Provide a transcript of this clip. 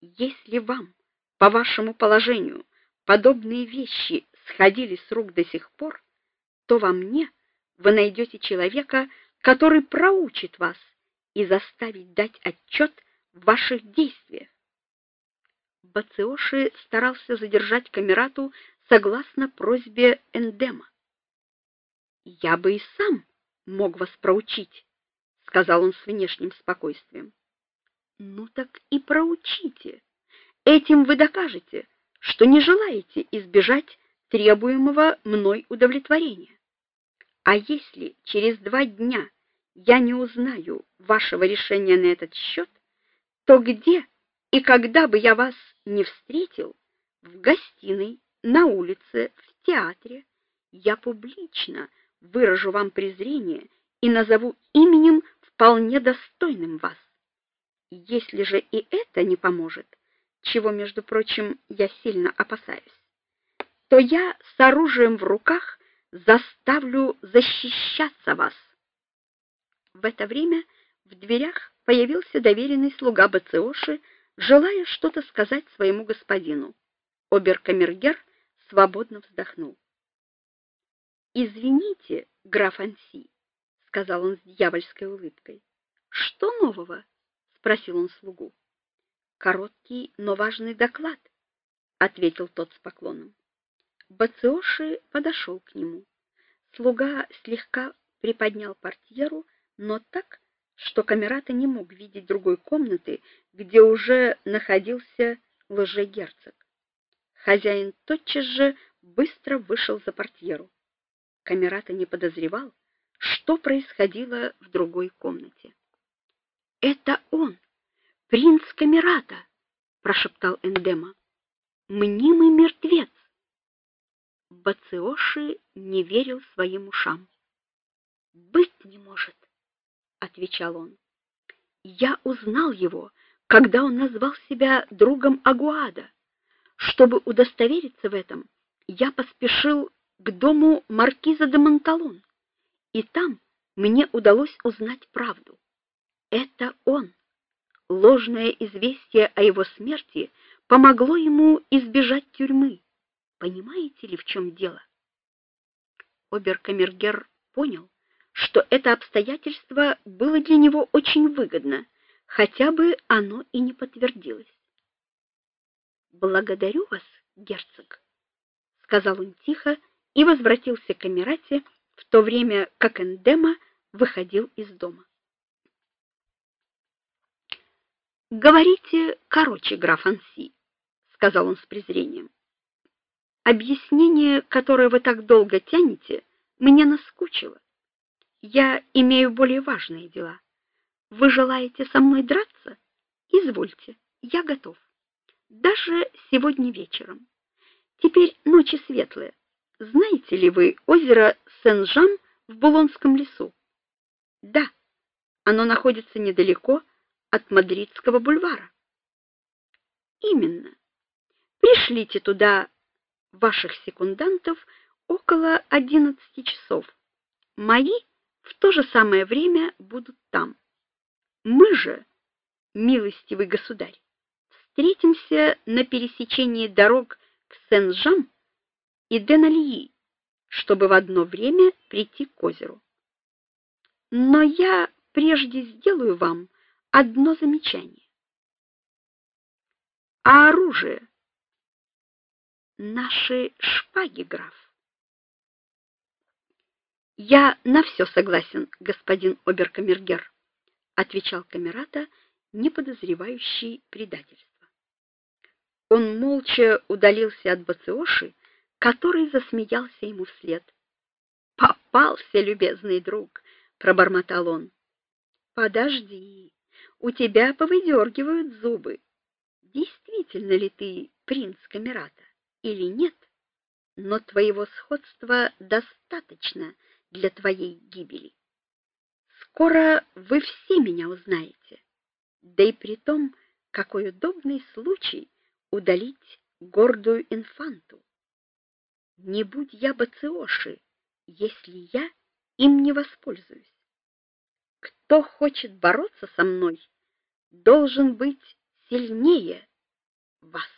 Если вам, по вашему положению, подобные вещи сходили с рук до сих пор, то во мне вы найдете человека, который проучит вас и заставит дать отчет в ваших действиях. Бациоши старался задержать камерату согласно просьбе Эндема. Я бы и сам мог вас проучить, сказал он с внешним спокойствием. Ну так и проучите. Этим вы докажете, что не желаете избежать требуемого мной удовлетворения. А если через два дня я не узнаю вашего решения на этот счет, то где и когда бы я вас не встретил, в гостиной, на улице, в театре, я публично выражу вам презрение и назову именем вполне достойным вас. Если же и это не поможет, чего, между прочим, я сильно опасаюсь, то я с оружием в руках заставлю защищаться вас. В это время в дверях появился доверенный слуга Бациоши, желая что-то сказать своему господину. Оберкамергер свободно вздохнул. Извините, граф Анси, сказал он с дьявольской улыбкой. Что нового? Спросил он слугу. Короткий, но важный доклад, ответил тот с поклоном. Бациоши подошел к нему. Слуга слегка приподнял портьеру, но так, что камерата не мог видеть другой комнаты, где уже находился лжегерцог. Хозяин тотчас же быстро вышел за портьеру. Камерата не подозревал, что происходило в другой комнате. Это он, принц Камерата, прошептал Эндема. Мнимый мертвец. Бациоши не верил своим ушам. Быть не может, отвечал он. Я узнал его, когда он назвал себя другом Агуада. Чтобы удостовериться в этом, я поспешил к дому маркиза де Монталон, и там мне удалось узнать правду. Это он. Ложное известие о его смерти помогло ему избежать тюрьмы. Понимаете ли, в чем дело? Оберкамергер понял, что это обстоятельство было для него очень выгодно, хотя бы оно и не подтвердилось. Благодарю вас, герцог, сказал он тихо и возвратился к Эмирате в то время, как Эндема выходил из дома. Говорите короче, граф Анси, сказал он с презрением. Объяснение, которое вы так долго тянете, мне наскучило. Я имею более важные дела. Вы желаете со мной драться? Извольте, я готов. Даже сегодня вечером. Теперь ночи светлые. Знаете ли вы озеро Сен-Жан в Булонском лесу? Да. Оно находится недалеко от Мадридского бульвара. Именно. Пришлите туда ваших секундантов около одиннадцати часов. Мои в то же самое время будут там. Мы же, милостивый государь, встретимся на пересечении дорог к Сен-Жан и Денальи, чтобы в одно время прийти к озеру. Но я прежде сделаю вам одно замечание. А оружие? Наши шпаги, граф. Я на все согласен, господин оберкамергер, отвечал камерата, не подозревающий предательства. Он молча удалился от Бациоши, который засмеялся ему вслед. Попался, любезный друг, пробормотал он. Подожди, у тебя повыдергивают зубы. Действительно ли ты принц Камерата или нет? Но твоего сходства достаточно для твоей гибели. Скоро вы все меня узнаете. Да и при том, какой удобный случай удалить гордую инфанту. Не будь я Бациоши, если я им не воспользуюсь. Кто хочет бороться со мной, должен быть сильнее вас.